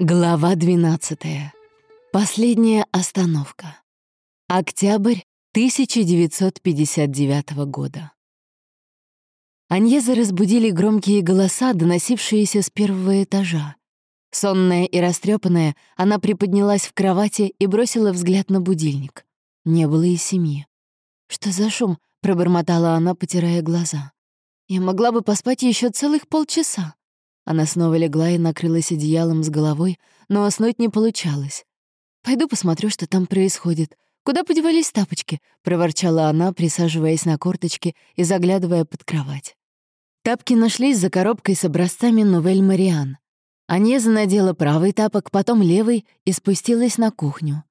Глава 12. Последняя остановка. Октябрь 1959 года. Аньеза разбудили громкие голоса, доносившиеся с первого этажа. Сонная и растрепанная, она приподнялась в кровати и бросила взгляд на будильник. Не было и семьи. «Что за шум?» — пробормотала она, потирая глаза. «Я могла бы поспать еще целых полчаса». Она снова легла и накрылась одеялом с головой, но уснуть не получалось. «Пойду посмотрю, что там происходит. Куда подевались тапочки?» — проворчала она, присаживаясь на корточки и заглядывая под кровать. Тапки нашлись за коробкой с образцами Новель Мариан. Анеза надела правый тапок, потом левый и спустилась на кухню.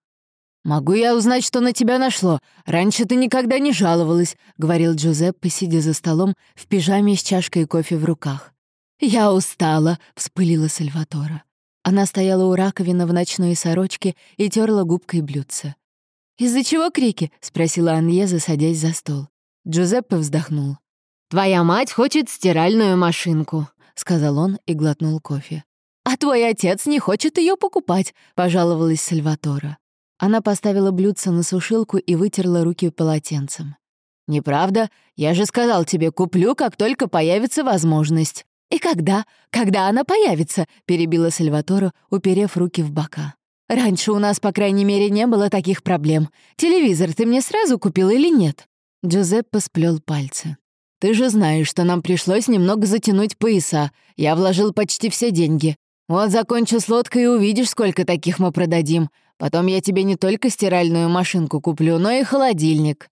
«Могу я узнать, что на тебя нашло? Раньше ты никогда не жаловалась», — говорил Джузеппе, сидя за столом в пижаме с чашкой кофе в руках. «Я устала», — вспылила Сальватора. Она стояла у раковины в ночной сорочке и терла губкой блюдце. «Из-за чего крики?» — спросила Аньеза, садясь за стол. Джузеппе вздохнул. «Твоя мать хочет стиральную машинку», — сказал он и глотнул кофе. «А твой отец не хочет ее покупать», — пожаловалась Сальватора. Она поставила блюдце на сушилку и вытерла руки полотенцем. «Неправда? Я же сказал тебе, куплю, как только появится возможность». «И когда? Когда она появится?» — перебила Сальватора, уперев руки в бока. «Раньше у нас, по крайней мере, не было таких проблем. Телевизор ты мне сразу купил или нет?» Джузеппе сплел пальцы. «Ты же знаешь, что нам пришлось немного затянуть пояса. Я вложил почти все деньги. Вот закончу с лодкой и увидишь, сколько таких мы продадим. Потом я тебе не только стиральную машинку куплю, но и холодильник».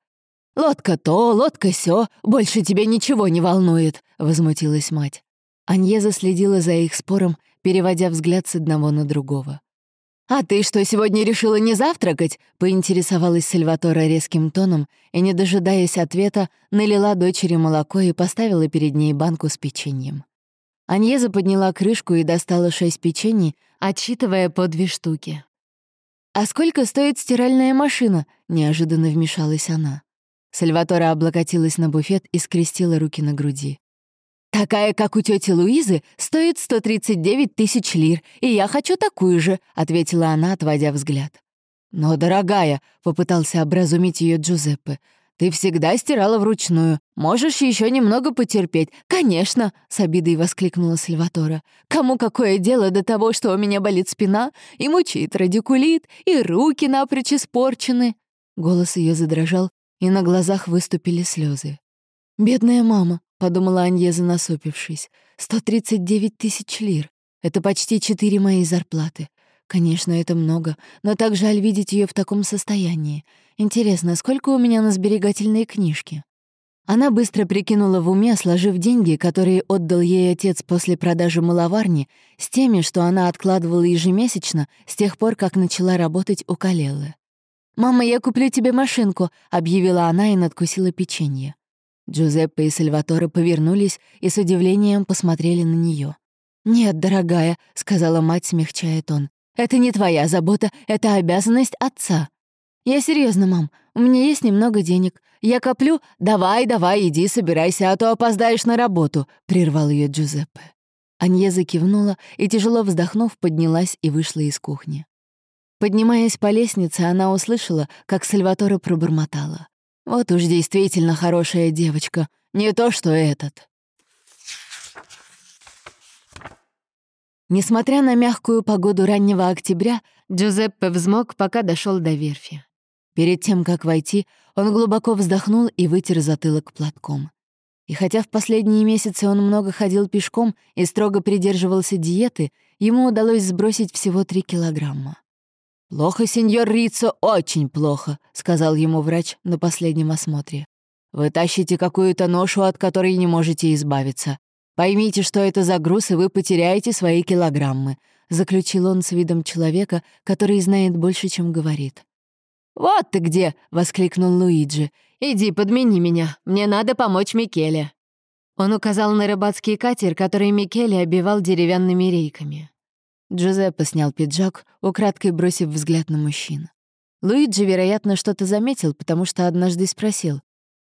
«Лодка то, лодка сё, больше тебя ничего не волнует», — возмутилась мать. Аньеза следила за их спором, переводя взгляд с одного на другого. «А ты что, сегодня решила не завтракать?» — поинтересовалась Сальватора резким тоном и, не дожидаясь ответа, налила дочери молоко и поставила перед ней банку с печеньем. Аньеза подняла крышку и достала шесть печений, отсчитывая по две штуки. «А сколько стоит стиральная машина?» — неожиданно вмешалась она. Сальватора облокотилась на буфет и скрестила руки на груди. «Такая, как у тети Луизы, стоит 139 тысяч лир, и я хочу такую же», — ответила она, отводя взгляд. «Но, дорогая», — попытался образумить ее Джузеппе, «ты всегда стирала вручную. Можешь еще немного потерпеть». «Конечно», — с обидой воскликнула Сальватора. «Кому какое дело до того, что у меня болит спина, и мучит радикулит, и руки напрочь испорчены?» Голос ее задрожал, и на глазах выступили слезы. «Бедная мама», — подумала Аньеза, насупившись. «Сто тридцать девять тысяч лир. Это почти четыре мои зарплаты. Конечно, это много, но так жаль видеть ее в таком состоянии. Интересно, сколько у меня на сберегательной книжке?» Она быстро прикинула в уме, сложив деньги, которые отдал ей отец после продажи маловарни, с теми, что она откладывала ежемесячно с тех пор, как начала работать у Калелы. «Мама, я куплю тебе машинку», — объявила она и надкусила печенье. Джузеппе и Сальваторе повернулись и с удивлением посмотрели на нее. «Нет, дорогая», — сказала мать, смягчая тон, — «это не твоя забота, это обязанность отца». «Я серьезно, мам, у меня есть немного денег. Я коплю. Давай, давай, иди, собирайся, а то опоздаешь на работу», — прервал ее Джузеппе. Аньеза кивнула и, тяжело вздохнув, поднялась и вышла из кухни. Поднимаясь по лестнице, она услышала, как Сальваторе пробормотала. Вот уж действительно хорошая девочка, не то что этот. Несмотря на мягкую погоду раннего октября, Джузеппе взмок, пока дошел до верфи. Перед тем, как войти, он глубоко вздохнул и вытер затылок платком. И хотя в последние месяцы он много ходил пешком и строго придерживался диеты, ему удалось сбросить всего 3 килограмма. «Плохо, сеньор Рицо, очень плохо», — сказал ему врач на последнем осмотре. «Вы тащите какую-то ношу, от которой не можете избавиться. Поймите, что это за груз, и вы потеряете свои килограммы», — заключил он с видом человека, который знает больше, чем говорит. «Вот ты где!» — воскликнул Луиджи. «Иди, подмени меня. Мне надо помочь Микеле». Он указал на рыбацкий катер, который Микеле обивал деревянными рейками. Джузеппе снял пиджак, украдкой бросив взгляд на мужчин. Луиджи, вероятно, что-то заметил, потому что однажды спросил.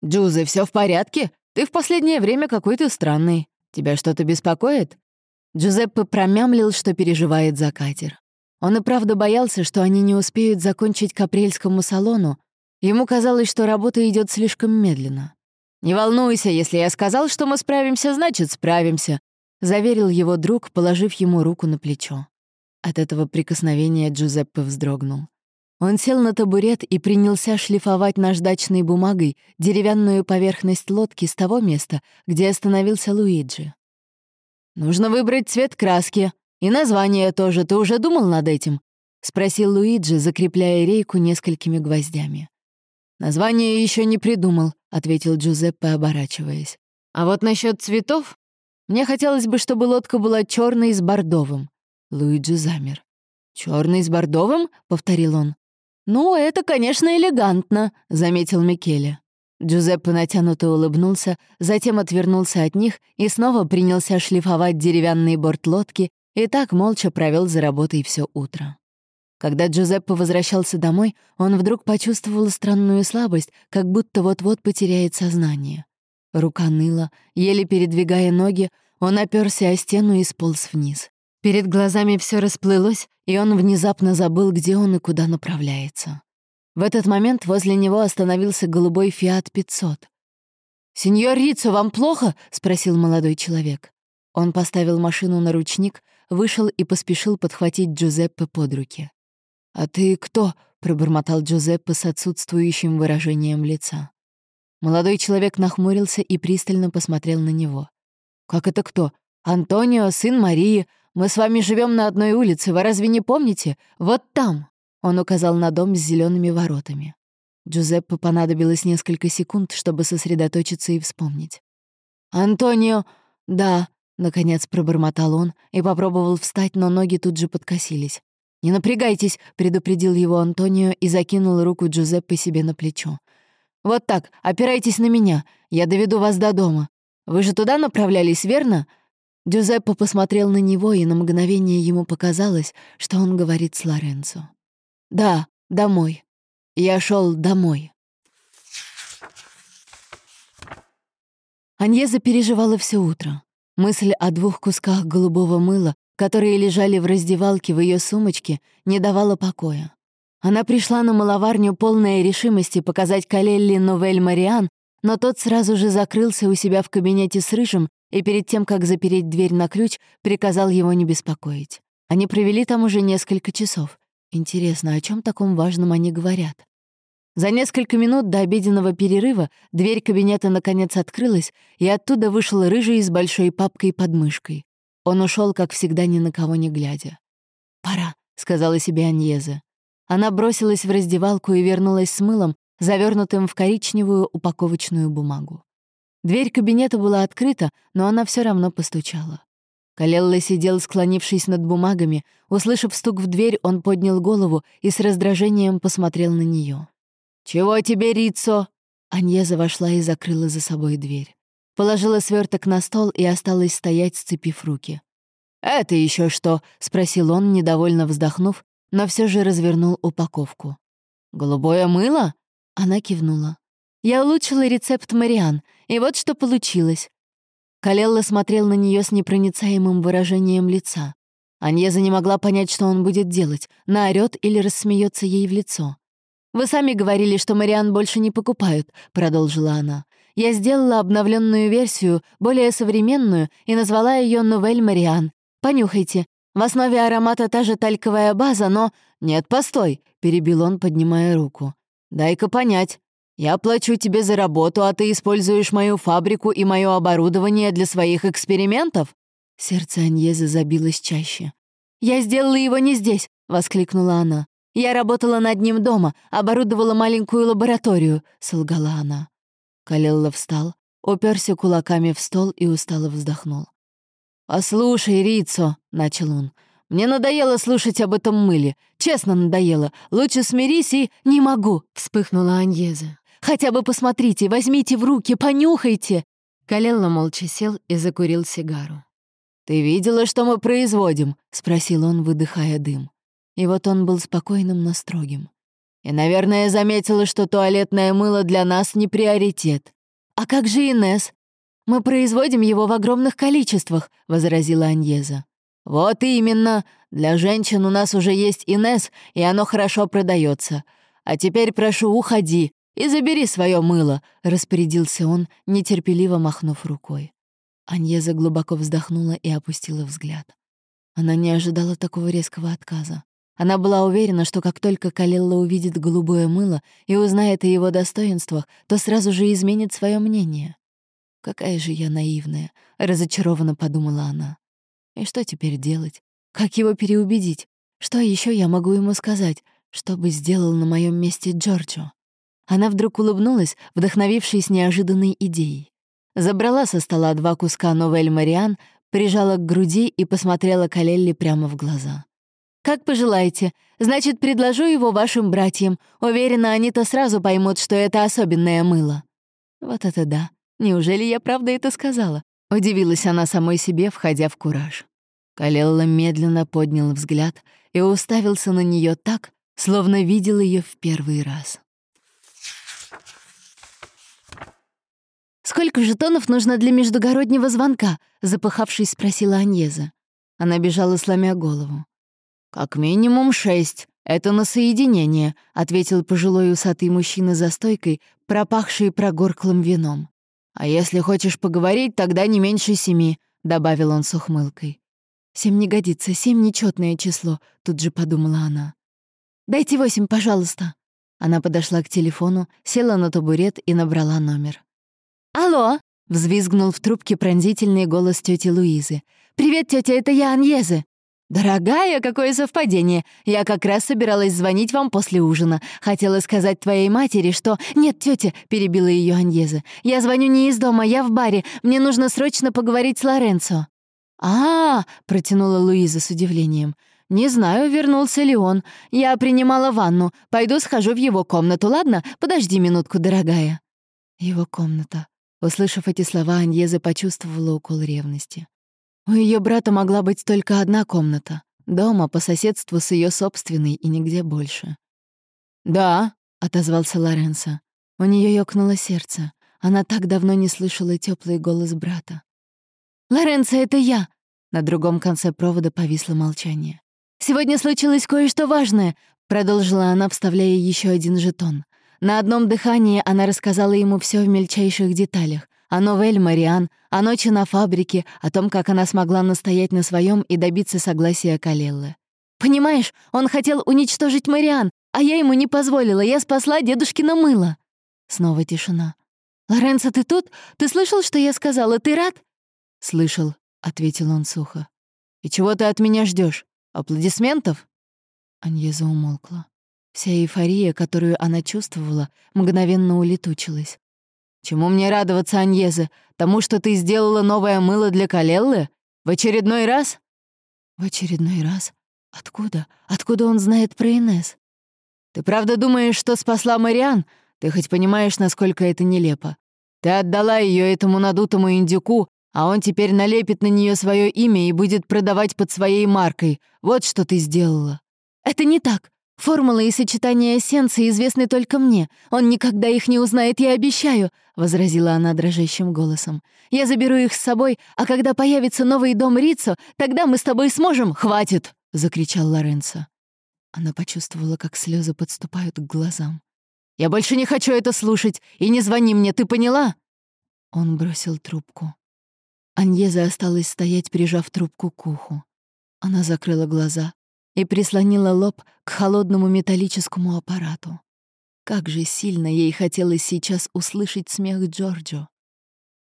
«Джузе, все в порядке? Ты в последнее время какой-то странный. Тебя что-то беспокоит?» Джузеппе промямлил, что переживает за катер. Он и правда боялся, что они не успеют закончить к апрельскому салону. Ему казалось, что работа идет слишком медленно. «Не волнуйся, если я сказал, что мы справимся, значит, справимся», — заверил его друг, положив ему руку на плечо. От этого прикосновения Джузеппе вздрогнул. Он сел на табурет и принялся шлифовать наждачной бумагой деревянную поверхность лодки с того места, где остановился Луиджи. «Нужно выбрать цвет краски. И название тоже. Ты уже думал над этим?» — спросил Луиджи, закрепляя рейку несколькими гвоздями. «Название еще не придумал», — ответил Джузеппе, оборачиваясь. «А вот насчет цветов? Мне хотелось бы, чтобы лодка была черной с бордовым». Луиджи замер. Черный с бордовым?» — повторил он. «Ну, это, конечно, элегантно», — заметил Микеле. Джузеппе натянуто улыбнулся, затем отвернулся от них и снова принялся шлифовать деревянный борт лодки и так молча провел за работой все утро. Когда Джузеппе возвращался домой, он вдруг почувствовал странную слабость, как будто вот-вот потеряет сознание. Рука ныла, еле передвигая ноги, он оперся о стену и сполз вниз. Перед глазами все расплылось, и он внезапно забыл, где он и куда направляется. В этот момент возле него остановился голубой «Фиат 500». «Сеньор Рицо, вам плохо?» — спросил молодой человек. Он поставил машину на ручник, вышел и поспешил подхватить Джузеппе под руки. «А ты кто?» — пробормотал Джузеппе с отсутствующим выражением лица. Молодой человек нахмурился и пристально посмотрел на него. «Как это кто? Антонио, сын Марии, мы с вами живем на одной улице, вы разве не помните? Вот там!» Он указал на дом с зелеными воротами. Джузеппе понадобилось несколько секунд, чтобы сосредоточиться и вспомнить. «Антонио, да», — наконец пробормотал он и попробовал встать, но ноги тут же подкосились. «Не напрягайтесь», — предупредил его Антонио и закинул руку Джузеппе себе на плечо. «Вот так, опирайтесь на меня, я доведу вас до дома. Вы же туда направлялись, верно? Джузеппе посмотрел на него, и на мгновение ему показалось, что он говорит с Лоренцо. «Да, домой. Я шел домой». Аньеза переживала все утро. Мысль о двух кусках голубого мыла, которые лежали в раздевалке в ее сумочке, не давала покоя. Она пришла на маловарню полная решимости показать Калелли Новель Мариан, но тот сразу же закрылся у себя в кабинете с рыжим и перед тем, как запереть дверь на ключ, приказал его не беспокоить. Они провели там уже несколько часов. Интересно, о чем таком важном они говорят? За несколько минут до обеденного перерыва дверь кабинета наконец открылась, и оттуда вышел рыжий с большой папкой под мышкой. Он ушел, как всегда, ни на кого не глядя. «Пора», — сказала себе Аньеза. Она бросилась в раздевалку и вернулась с мылом, завернутым в коричневую упаковочную бумагу. Дверь кабинета была открыта, но она все равно постучала. Калелла сидел, склонившись над бумагами. Услышав стук в дверь, он поднял голову и с раздражением посмотрел на нее. «Чего тебе, Рицо?» Аньеза вошла и закрыла за собой дверь. Положила сверток на стол и осталась стоять, сцепив руки. «Это еще что?» — спросил он, недовольно вздохнув, но все же развернул упаковку. «Голубое мыло?» Она кивнула. Я улучшила рецепт Мариан, и вот что получилось. Калелла смотрел на нее с непроницаемым выражением лица. Аньеза не могла понять, что он будет делать, наорёт или рассмеется ей в лицо. «Вы сами говорили, что Мариан больше не покупают», — продолжила она. «Я сделала обновленную версию, более современную, и назвала ее «Новель Мариан». Понюхайте. В основе аромата та же тальковая база, но...» «Нет, постой», — перебил он, поднимая руку. «Дай-ка понять. Я плачу тебе за работу, а ты используешь мою фабрику и мое оборудование для своих экспериментов?» Сердце Аньезы забилось чаще. «Я сделала его не здесь!» — воскликнула она. «Я работала над ним дома, оборудовала маленькую лабораторию», — солгала она. Калелла встал, уперся кулаками в стол и устало вздохнул. «Послушай, Рицо», — начал он, — «мне надоело слушать об этом мыле. Честно надоело. Лучше смирись и...» «Не могу», — вспыхнула Аньеза. Хотя бы посмотрите, возьмите в руки, понюхайте!» Калелла молча сел и закурил сигару. «Ты видела, что мы производим?» — спросил он, выдыхая дым. И вот он был спокойным, но строгим. «И, наверное, заметила, что туалетное мыло для нас не приоритет. А как же Инес? Мы производим его в огромных количествах», — возразила Аньеза. «Вот именно. Для женщин у нас уже есть Инес, и оно хорошо продается. А теперь прошу, уходи и забери свое мыло», — распорядился он, нетерпеливо махнув рукой. Аньеза глубоко вздохнула и опустила взгляд. Она не ожидала такого резкого отказа. Она была уверена, что как только Калелла увидит голубое мыло и узнает о его достоинствах, то сразу же изменит свое мнение. «Какая же я наивная», — разочарованно подумала она. «И что теперь делать? Как его переубедить? Что еще я могу ему сказать? Что бы сделал на моем месте Джорджо?» Она вдруг улыбнулась, вдохновившись неожиданной идеей. Забрала со стола два куска Новель Мариан, прижала к груди и посмотрела Калелли прямо в глаза. «Как пожелаете. Значит, предложу его вашим братьям. Уверена, они-то сразу поймут, что это особенное мыло». Вот это да. Неужели я правда это сказала? Удивилась она самой себе, входя в кураж. Калелла медленно поднял взгляд и уставился на нее так, словно видел ее в первый раз. «Сколько жетонов нужно для междугороднего звонка?» — запыхавшись, спросила Аньеза. Она бежала, сломя голову. «Как минимум шесть. Это на соединение», — ответил пожилой усатый мужчина за стойкой, пропахший прогорклым вином. «А если хочешь поговорить, тогда не меньше семи», — добавил он с ухмылкой. «Семь не годится, семь — нечетное число», — тут же подумала она. «Дайте восемь, пожалуйста». Она подошла к телефону, села на табурет и набрала номер. «Алло!» — взвизгнул в трубке пронзительный голос тети Луизы. «Привет, тетя, это я, Аньезе. «Дорогая, какое совпадение! Я как раз собиралась звонить вам после ужина. Хотела сказать твоей матери, что...» «Нет, тетя, перебила ее Аньеза. «Я звоню не из дома, я в баре. Мне нужно срочно поговорить с Лоренцо». «А, -а, -а протянула Луиза с удивлением. «Не знаю, вернулся ли он. Я принимала ванну. Пойду схожу в его комнату, ладно? Подожди минутку, дорогая». Его комната. Услышав эти слова, Аньеза почувствовала укол ревности. У ее брата могла быть только одна комната. Дома, по соседству с ее собственной и нигде больше. «Да», — отозвался Лоренцо. У нее ёкнуло сердце. Она так давно не слышала теплый голос брата. «Лоренцо, это я!» На другом конце провода повисло молчание. «Сегодня случилось кое-что важное», — продолжила она, вставляя еще один жетон. На одном дыхании она рассказала ему все в мельчайших деталях о Новель Мариан, о ночи на фабрике, о том, как она смогла настоять на своем и добиться согласия Калеллы. «Понимаешь, он хотел уничтожить Мариан, а я ему не позволила, я спасла дедушкино мыло». Снова тишина. «Лоренцо, ты тут? Ты слышал, что я сказала? Ты рад?» «Слышал», — ответил он сухо. «И чего ты от меня ждешь? Аплодисментов?» Аньеза умолкла. Вся эйфория, которую она чувствовала, мгновенно улетучилась. Чему мне радоваться, Аньезе? Тому, что ты сделала новое мыло для Калеллы? В очередной раз? В очередной раз? Откуда? Откуда он знает про Инес? Ты правда думаешь, что спасла Мариан? Ты хоть понимаешь, насколько это нелепо? Ты отдала ее этому надутому индюку, а он теперь налепит на нее свое имя и будет продавать под своей маркой. Вот что ты сделала. Это не так. Формулы и сочетания эссенции известны только мне. Он никогда их не узнает, я обещаю», — возразила она дрожащим голосом. «Я заберу их с собой, а когда появится новый дом Рицо, тогда мы с тобой сможем...» «Хватит!» — закричал Лоренцо. Она почувствовала, как слезы подступают к глазам. «Я больше не хочу это слушать, и не звони мне, ты поняла?» Он бросил трубку. Аньеза осталась стоять, прижав трубку к уху. Она закрыла глаза, и прислонила лоб к холодному металлическому аппарату. Как же сильно ей хотелось сейчас услышать смех Джорджо.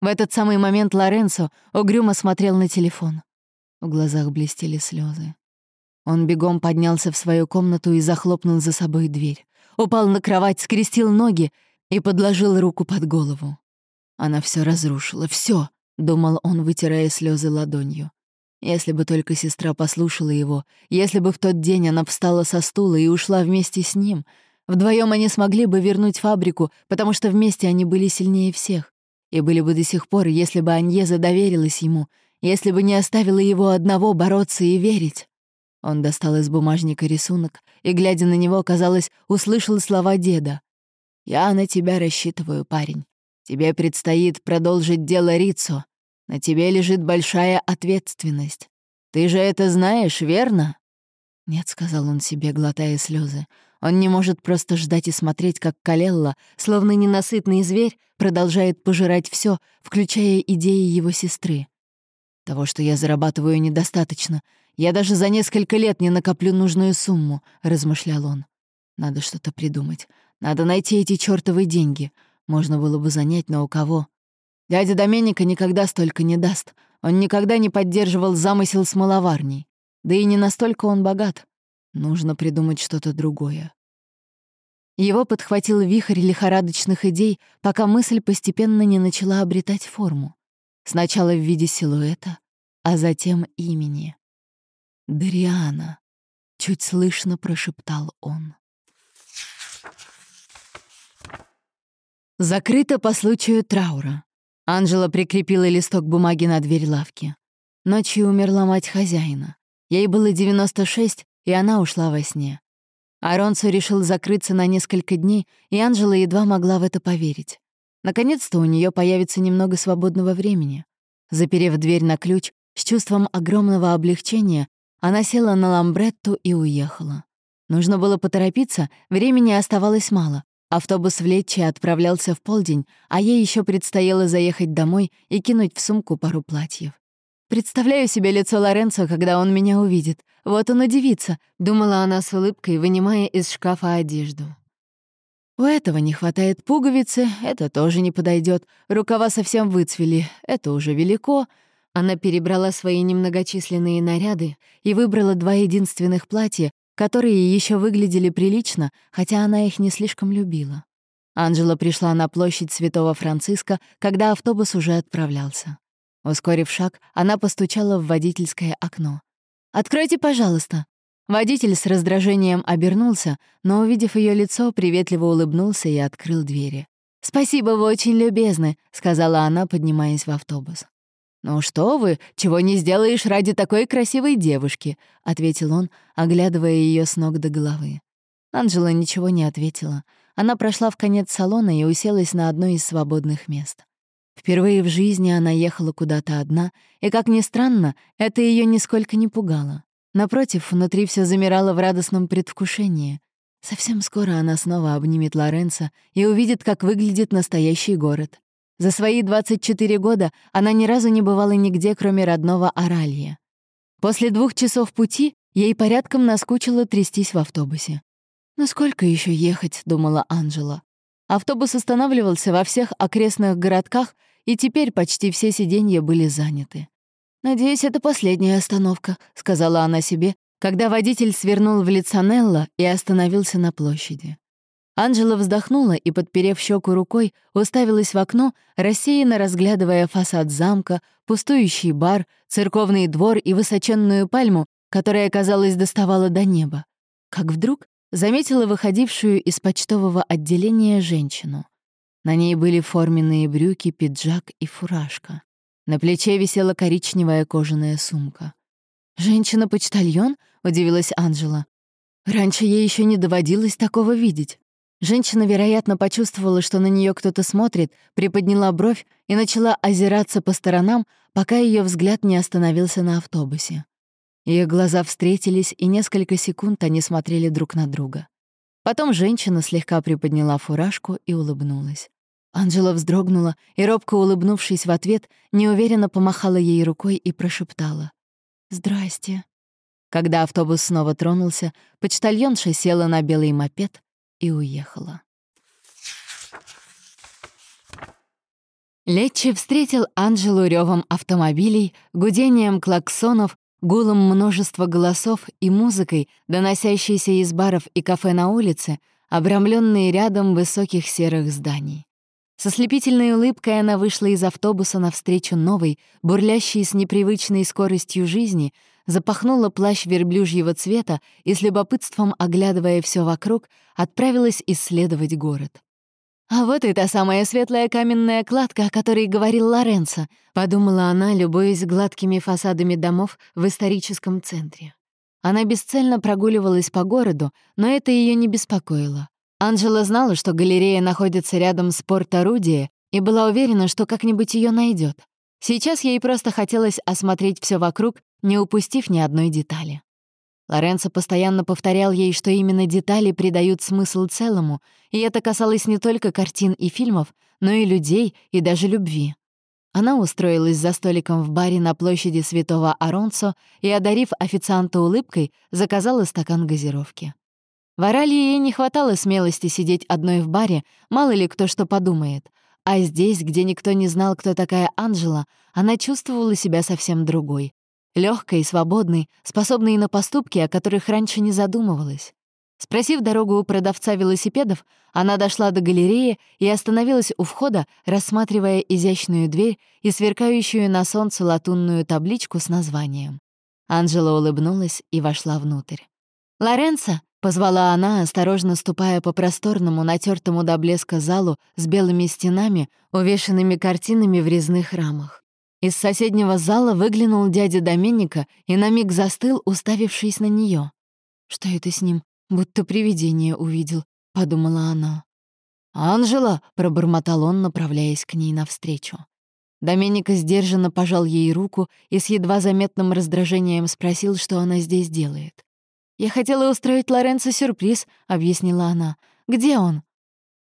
В этот самый момент Лоренцо угрюмо смотрел на телефон. В глазах блестели слезы. Он бегом поднялся в свою комнату и захлопнул за собой дверь. Упал на кровать, скрестил ноги и подложил руку под голову. Она все разрушила, все, думал он, вытирая слезы ладонью. Если бы только сестра послушала его, если бы в тот день она встала со стула и ушла вместе с ним, вдвоем они смогли бы вернуть фабрику, потому что вместе они были сильнее всех. И были бы до сих пор, если бы Аньеза доверилась ему, если бы не оставила его одного бороться и верить. Он достал из бумажника рисунок и, глядя на него, казалось, услышал слова деда. «Я на тебя рассчитываю, парень. Тебе предстоит продолжить дело Рицо. На тебе лежит большая ответственность. Ты же это знаешь, верно?» «Нет», — сказал он себе, глотая слезы. Он не может просто ждать и смотреть, как Калелла, словно ненасытный зверь, продолжает пожирать все, включая идеи его сестры. «Того, что я зарабатываю, недостаточно. Я даже за несколько лет не накоплю нужную сумму», — размышлял он. «Надо что-то придумать. Надо найти эти чёртовы деньги. Можно было бы занять, но у кого? Дядя Доменика никогда столько не даст. Он никогда не поддерживал замысел с маловарней. Да и не настолько он богат. Нужно придумать что-то другое. Его подхватил вихрь лихорадочных идей, пока мысль постепенно не начала обретать форму. Сначала в виде силуэта, а затем имени. «Дариана», — чуть слышно прошептал он. Закрыто по случаю траура. Анжела прикрепила листок бумаги на дверь лавки. Ночью умерла мать хозяина. Ей было 96, и она ушла во сне. Аронсо решил закрыться на несколько дней, и Анжела едва могла в это поверить. Наконец-то у нее появится немного свободного времени. Заперев дверь на ключ, с чувством огромного облегчения, она села на ламбретту и уехала. Нужно было поторопиться, времени оставалось мало. Автобус в Летче отправлялся в полдень, а ей еще предстояло заехать домой и кинуть в сумку пару платьев. Представляю себе лицо Лоренцо, когда он меня увидит. Вот он удивится, думала она с улыбкой, вынимая из шкафа одежду. У этого не хватает пуговицы, это тоже не подойдет. Рукава совсем выцвели, это уже велико. Она перебрала свои немногочисленные наряды и выбрала два единственных платья, которые еще выглядели прилично, хотя она их не слишком любила. Анжела пришла на площадь Святого Франциска, когда автобус уже отправлялся. Ускорив шаг, она постучала в водительское окно. «Откройте, пожалуйста». Водитель с раздражением обернулся, но, увидев ее лицо, приветливо улыбнулся и открыл двери. «Спасибо, вы очень любезны», — сказала она, поднимаясь в автобус. «Ну что вы, чего не сделаешь ради такой красивой девушки», — ответил он, оглядывая ее с ног до головы. Анжела ничего не ответила. Она прошла в конец салона и уселась на одно из свободных мест. Впервые в жизни она ехала куда-то одна, и, как ни странно, это ее нисколько не пугало. Напротив, внутри все замирало в радостном предвкушении. Совсем скоро она снова обнимет Лоренца и увидит, как выглядит настоящий город. За свои 24 года она ни разу не бывала нигде, кроме родного Оралья. После двух часов пути ей порядком наскучило трястись в автобусе. «Ну сколько еще ехать?» — думала Анжела. Автобус останавливался во всех окрестных городках, и теперь почти все сиденья были заняты. «Надеюсь, это последняя остановка», — сказала она себе, когда водитель свернул в Лицанелло и остановился на площади. Анжела вздохнула и, подперев щеку рукой, уставилась в окно, рассеянно разглядывая фасад замка, пустующий бар, церковный двор и высоченную пальму, которая, казалось, доставала до неба. Как вдруг заметила выходившую из почтового отделения женщину. На ней были форменные брюки, пиджак и фуражка. На плече висела коричневая кожаная сумка. «Женщина-почтальон?» — удивилась Анжела. Раньше ей еще не доводилось такого видеть. Женщина, вероятно, почувствовала, что на нее кто-то смотрит, приподняла бровь и начала озираться по сторонам, пока ее взгляд не остановился на автобусе. Их глаза встретились, и несколько секунд они смотрели друг на друга. Потом женщина слегка приподняла фуражку и улыбнулась. Анжела вздрогнула и, робко улыбнувшись в ответ, неуверенно помахала ей рукой и прошептала. «Здрасте». Когда автобус снова тронулся, почтальонша села на белый мопед и уехала. Летчи встретил Анжелу ревом автомобилей, гудением клаксонов Гулом множества голосов и музыкой, доносящейся из баров и кафе на улице, обрамленные рядом высоких серых зданий. Со слепительной улыбкой она вышла из автобуса навстречу новой, бурлящей с непривычной скоростью жизни, запахнула плащ верблюжьего цвета и с любопытством, оглядывая все вокруг, отправилась исследовать город. «А вот и та самая светлая каменная кладка, о которой говорил Лоренцо», — подумала она, любуясь гладкими фасадами домов в историческом центре. Она бесцельно прогуливалась по городу, но это ее не беспокоило. Анжела знала, что галерея находится рядом с порт-орудия, и была уверена, что как-нибудь ее найдет. Сейчас ей просто хотелось осмотреть все вокруг, не упустив ни одной детали. Лоренцо постоянно повторял ей, что именно детали придают смысл целому, и это касалось не только картин и фильмов, но и людей и даже любви. Она устроилась за столиком в баре на площади Святого Аронцо и, одарив официанта улыбкой, заказала стакан газировки. В Оралии ей не хватало смелости сидеть одной в баре, мало ли кто что подумает. А здесь, где никто не знал, кто такая Анжела, она чувствовала себя совсем другой. Лёгкой, свободной, способной на поступки, о которых раньше не задумывалась. Спросив дорогу у продавца велосипедов, она дошла до галереи и остановилась у входа, рассматривая изящную дверь и сверкающую на солнце латунную табличку с названием. Анжела улыбнулась и вошла внутрь. «Лоренцо!» — позвала она, осторожно ступая по просторному, натертому до блеска залу с белыми стенами, увешанными картинами в резных рамах. Из соседнего зала выглянул дядя Доменика и на миг застыл, уставившись на нее. Что это с ним? Будто привидение увидел, подумала она. «Анжела!» — пробормотал он, направляясь к ней навстречу. Доменика сдержанно пожал ей руку и с едва заметным раздражением спросил, что она здесь делает. «Я хотела устроить Лоренцо сюрприз», — объяснила она. «Где он?»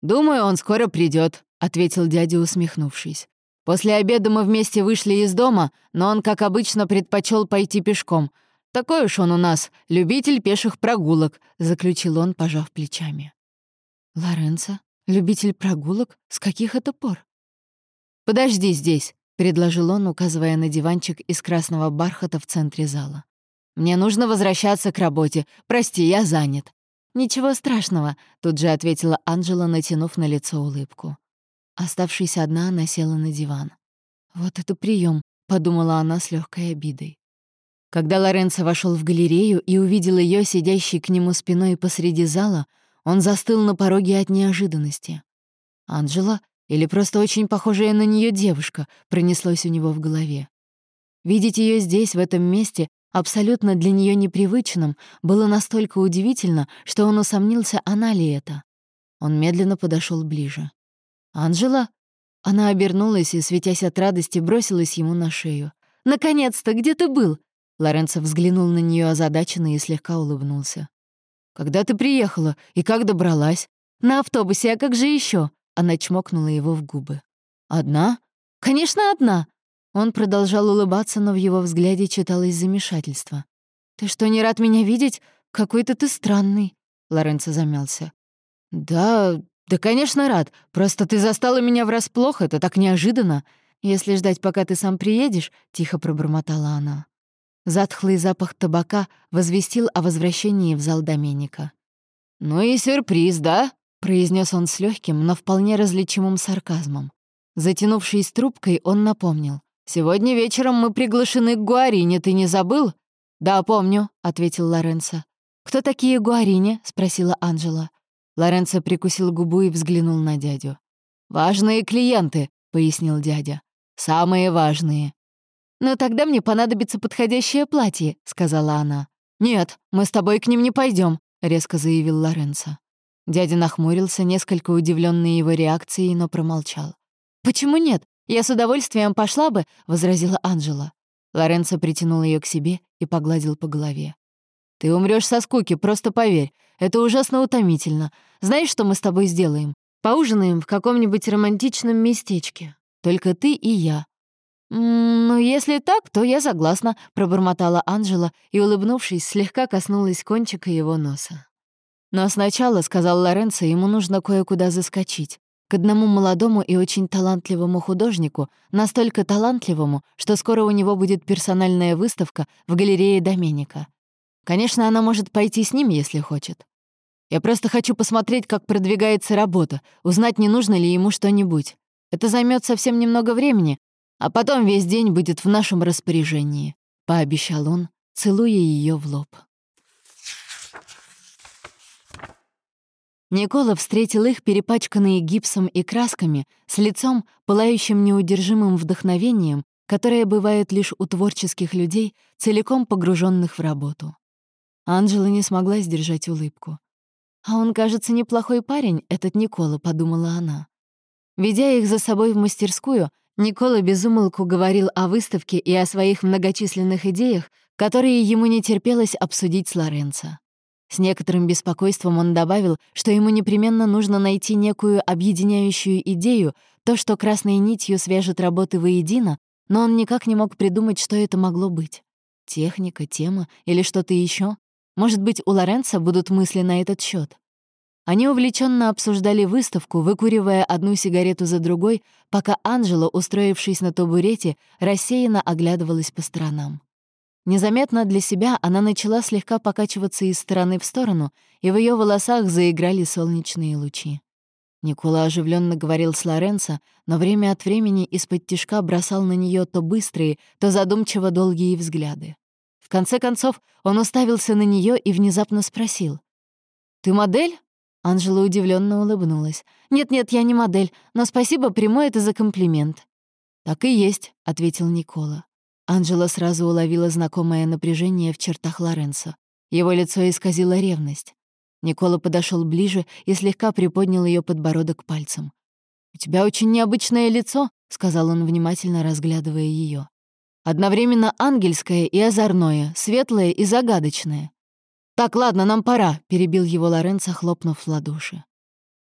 «Думаю, он скоро придет, ответил дядя, усмехнувшись. «После обеда мы вместе вышли из дома, но он, как обычно, предпочел пойти пешком. «Такой уж он у нас, любитель пеших прогулок», — заключил он, пожав плечами. «Лоренцо? Любитель прогулок? С каких это пор?» «Подожди здесь», — предложил он, указывая на диванчик из красного бархата в центре зала. «Мне нужно возвращаться к работе. Прости, я занят». «Ничего страшного», — тут же ответила Анжела, натянув на лицо улыбку. Оставшись одна, она села на диван. «Вот это прием, подумала она с легкой обидой. Когда Лоренцо вошел в галерею и увидел ее, сидящей к нему спиной посреди зала, он застыл на пороге от неожиданности. «Анжела? Или просто очень похожая на нее девушка?» пронеслось у него в голове. Видеть ее здесь, в этом месте, абсолютно для нее непривычным, было настолько удивительно, что он усомнился, она ли это. Он медленно подошел ближе. «Анжела?» Она обернулась и, светясь от радости, бросилась ему на шею. «Наконец-то! Где ты был? Лоренцо взглянул на нее озадаченно и слегка улыбнулся. «Когда ты приехала и как добралась?» «На автобусе, а как же еще? Она чмокнула его в губы. «Одна?» «Конечно, одна!» Он продолжал улыбаться, но в его взгляде читалось замешательство. «Ты что, не рад меня видеть? Какой-то ты странный!» Лоренцо замялся. «Да, да, конечно, рад. Просто ты застала меня врасплох, это так неожиданно. Если ждать, пока ты сам приедешь», — тихо пробормотала она. Затхлый запах табака возвестил о возвращении в зал Доменика. «Ну и сюрприз, да?» — произнес он с легким, но вполне различимым сарказмом. Затянувшись трубкой, он напомнил. «Сегодня вечером мы приглашены к Гуарине, ты не забыл?» «Да, помню», — ответил Лоренцо. «Кто такие Гуарине?» — спросила Анжела. Лоренцо прикусил губу и взглянул на дядю. «Важные клиенты», — пояснил дядя. «Самые важные. «Но тогда мне понадобится подходящее платье», — сказала она. «Нет, мы с тобой к ним не пойдем, резко заявил Лоренцо. Дядя нахмурился, несколько удивленный его реакцией, но промолчал. «Почему нет? Я с удовольствием пошла бы», — возразила Анжела. Лоренцо притянул ее к себе и погладил по голове. «Ты умрешь со скуки, просто поверь. Это ужасно утомительно. Знаешь, что мы с тобой сделаем? Поужинаем в каком-нибудь романтичном местечке. Только ты и я. «Ну, если так, то я согласна», — пробормотала Анжела и, улыбнувшись, слегка коснулась кончика его носа. «Но сначала, — сказал Лоренцо, — ему нужно кое-куда заскочить. К одному молодому и очень талантливому художнику, настолько талантливому, что скоро у него будет персональная выставка в галерее Доменика. Конечно, она может пойти с ним, если хочет. Я просто хочу посмотреть, как продвигается работа, узнать, не нужно ли ему что-нибудь. Это займет совсем немного времени, а потом весь день будет в нашем распоряжении», — пообещал он, целуя ее в лоб. Никола встретил их, перепачканные гипсом и красками, с лицом, пылающим неудержимым вдохновением, которое бывает лишь у творческих людей, целиком погруженных в работу. Анжела не смогла сдержать улыбку. «А он, кажется, неплохой парень, этот Никола», — подумала она. Ведя их за собой в мастерскую, Никола безумолку говорил о выставке и о своих многочисленных идеях, которые ему не терпелось обсудить с Лоренцо. С некоторым беспокойством он добавил, что ему непременно нужно найти некую объединяющую идею, то, что красной нитью свяжет работы воедино, но он никак не мог придумать, что это могло быть. Техника, тема или что-то еще? Может быть, у Лоренца будут мысли на этот счет. Они увлеченно обсуждали выставку, выкуривая одну сигарету за другой, пока Анжела, устроившись на табурете, рассеянно оглядывалась по сторонам. Незаметно для себя она начала слегка покачиваться из стороны в сторону, и в ее волосах заиграли солнечные лучи. Никола оживленно говорил с Лоренцо, но время от времени из-под тишка бросал на нее то быстрые, то задумчиво долгие взгляды. Конце концов, он уставился на нее и внезапно спросил. «Ты модель?» Анжела удивленно улыбнулась. «Нет-нет, я не модель, но спасибо, приму это за комплимент». «Так и есть», — ответил Никола. Анжела сразу уловила знакомое напряжение в чертах Лоренцо. Его лицо исказило ревность. Никола подошел ближе и слегка приподнял ее подбородок пальцем. «У тебя очень необычное лицо», — сказал он, внимательно разглядывая ее. «Одновременно ангельское и озорное, светлое и загадочное». «Так, ладно, нам пора», — перебил его Лоренцо, хлопнув в ладоши.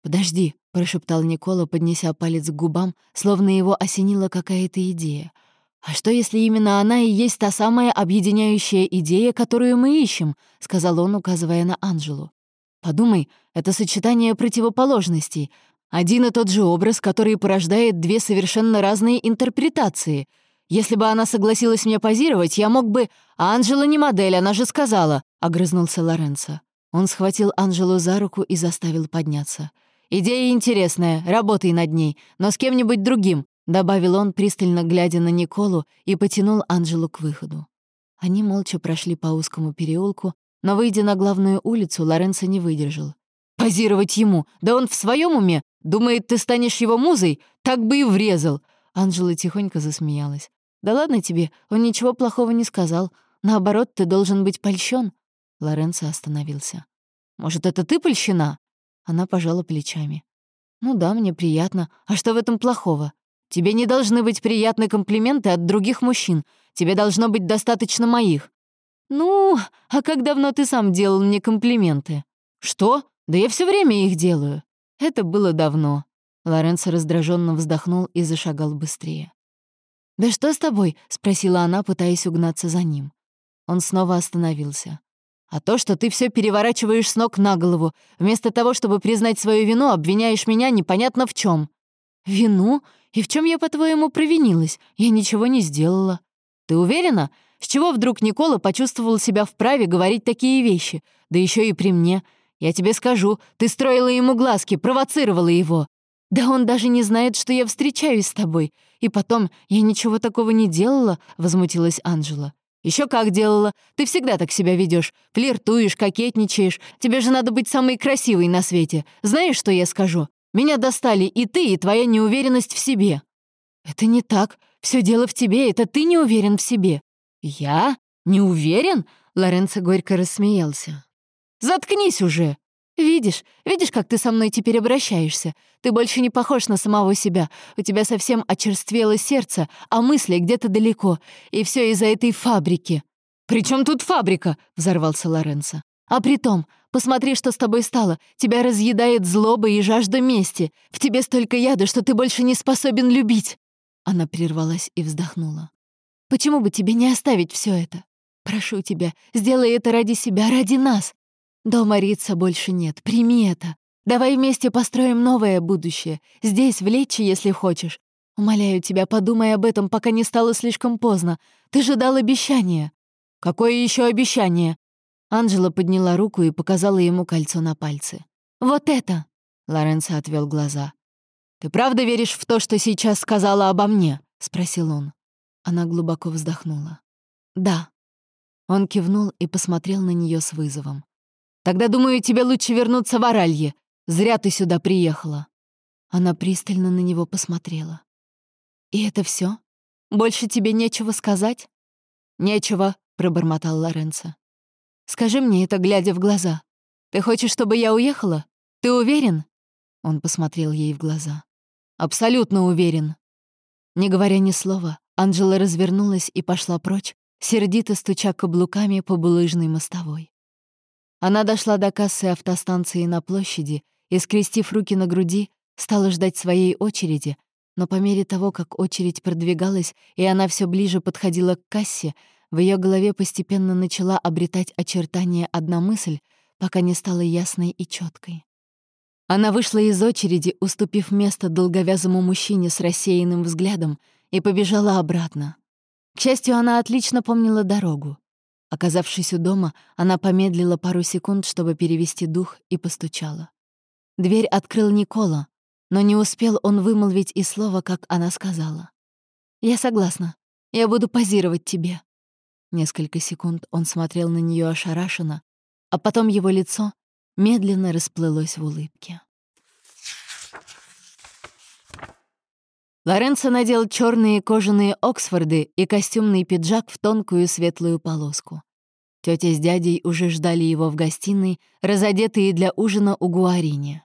«Подожди», — прошептал Никола, поднеся палец к губам, словно его осенила какая-то идея — «А что, если именно она и есть та самая объединяющая идея, которую мы ищем?» — сказал он, указывая на Анжелу. «Подумай, это сочетание противоположностей. Один и тот же образ, который порождает две совершенно разные интерпретации. Если бы она согласилась мне позировать, я мог бы... Анжела не модель, она же сказала», — огрызнулся Лоренцо. Он схватил Анжелу за руку и заставил подняться. «Идея интересная, работай над ней, но с кем-нибудь другим. Добавил он, пристально глядя на Николу, и потянул Анжелу к выходу. Они молча прошли по узкому переулку, но, выйдя на главную улицу, Лоренцо не выдержал. «Позировать ему! Да он в своем уме! Думает, ты станешь его музой? Так бы и врезал!» Анжела тихонько засмеялась. «Да ладно тебе, он ничего плохого не сказал. Наоборот, ты должен быть польщен. Лоренцо остановился. «Может, это ты польщена?» Она пожала плечами. «Ну да, мне приятно. А что в этом плохого? Тебе не должны быть приятны комплименты от других мужчин. Тебе должно быть достаточно моих». «Ну, а как давно ты сам делал мне комплименты?» «Что? Да я все время их делаю». «Это было давно». Лоренцо раздраженно вздохнул и зашагал быстрее. «Да что с тобой?» — спросила она, пытаясь угнаться за ним. Он снова остановился. «А то, что ты все переворачиваешь с ног на голову, вместо того, чтобы признать свою вину, обвиняешь меня непонятно в чем. «Вину? И в чем я, по-твоему, провинилась? Я ничего не сделала». «Ты уверена? С чего вдруг Никола почувствовал себя вправе говорить такие вещи? Да еще и при мне. Я тебе скажу, ты строила ему глазки, провоцировала его. Да он даже не знает, что я встречаюсь с тобой. И потом, я ничего такого не делала», — возмутилась Анжела. Еще как делала. Ты всегда так себя ведешь, Флиртуешь, кокетничаешь. Тебе же надо быть самой красивой на свете. Знаешь, что я скажу? Меня достали и ты, и твоя неуверенность в себе». «Это не так. Все дело в тебе, это ты не уверен в себе». «Я? Не уверен?» — Лоренцо горько рассмеялся. «Заткнись уже!» «Видишь, видишь, как ты со мной теперь обращаешься? Ты больше не похож на самого себя. У тебя совсем очерствело сердце, а мысли где-то далеко. И все из-за этой фабрики». «При чем тут фабрика?» — взорвался Лоренцо. «А при том, Посмотри, что с тобой стало. Тебя разъедает злоба и жажда мести. В тебе столько яда, что ты больше не способен любить». Она прервалась и вздохнула. «Почему бы тебе не оставить все это? Прошу тебя, сделай это ради себя, ради нас. Дома Рица больше нет, прими это. Давай вместе построим новое будущее. Здесь, в Лечи, если хочешь. Умоляю тебя, подумай об этом, пока не стало слишком поздно. Ты же дал обещание». «Какое еще обещание?» Анжела подняла руку и показала ему кольцо на пальце. «Вот это!» — Лоренцо отвел глаза. «Ты правда веришь в то, что сейчас сказала обо мне?» — спросил он. Она глубоко вздохнула. «Да». Он кивнул и посмотрел на нее с вызовом. «Тогда, думаю, тебе лучше вернуться в Оралье. Зря ты сюда приехала». Она пристально на него посмотрела. «И это все? Больше тебе нечего сказать?» «Нечего», — пробормотал Лоренцо. Скажи мне это, глядя в глаза. Ты хочешь, чтобы я уехала? Ты уверен?» Он посмотрел ей в глаза. Абсолютно уверен». Не говоря ни слова, Анжела развернулась и пошла прочь, сердито стуча каблуками по булыжной мостовой. Она дошла до кассы автостанции на площади и, скрестив руки на груди, стала ждать своей очереди, но по мере того, как очередь продвигалась и она все ближе подходила к кассе, в ее голове постепенно начала обретать очертания одна мысль, пока не стала ясной и четкой. Она вышла из очереди, уступив место долговязому мужчине с рассеянным взглядом, и побежала обратно. К счастью, она отлично помнила дорогу. Оказавшись у дома, она помедлила пару секунд, чтобы перевести дух, и постучала. Дверь открыл Никола, но не успел он вымолвить и слова, как она сказала. «Я согласна. Я буду позировать тебе». Несколько секунд он смотрел на нее ошарашенно, а потом его лицо медленно расплылось в улыбке. Лоренцо надел черные кожаные Оксфорды и костюмный пиджак в тонкую светлую полоску. Тетя с дядей уже ждали его в гостиной, разодетые для ужина у Гуарине.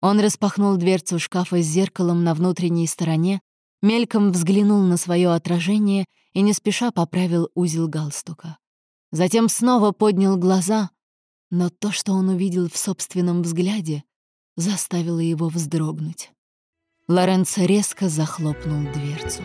Он распахнул дверцу шкафа с зеркалом на внутренней стороне, мельком взглянул на свое отражение и не спеша поправил узел галстука. Затем снова поднял глаза, но то, что он увидел в собственном взгляде, заставило его вздрогнуть. Лоренцо резко захлопнул дверцу.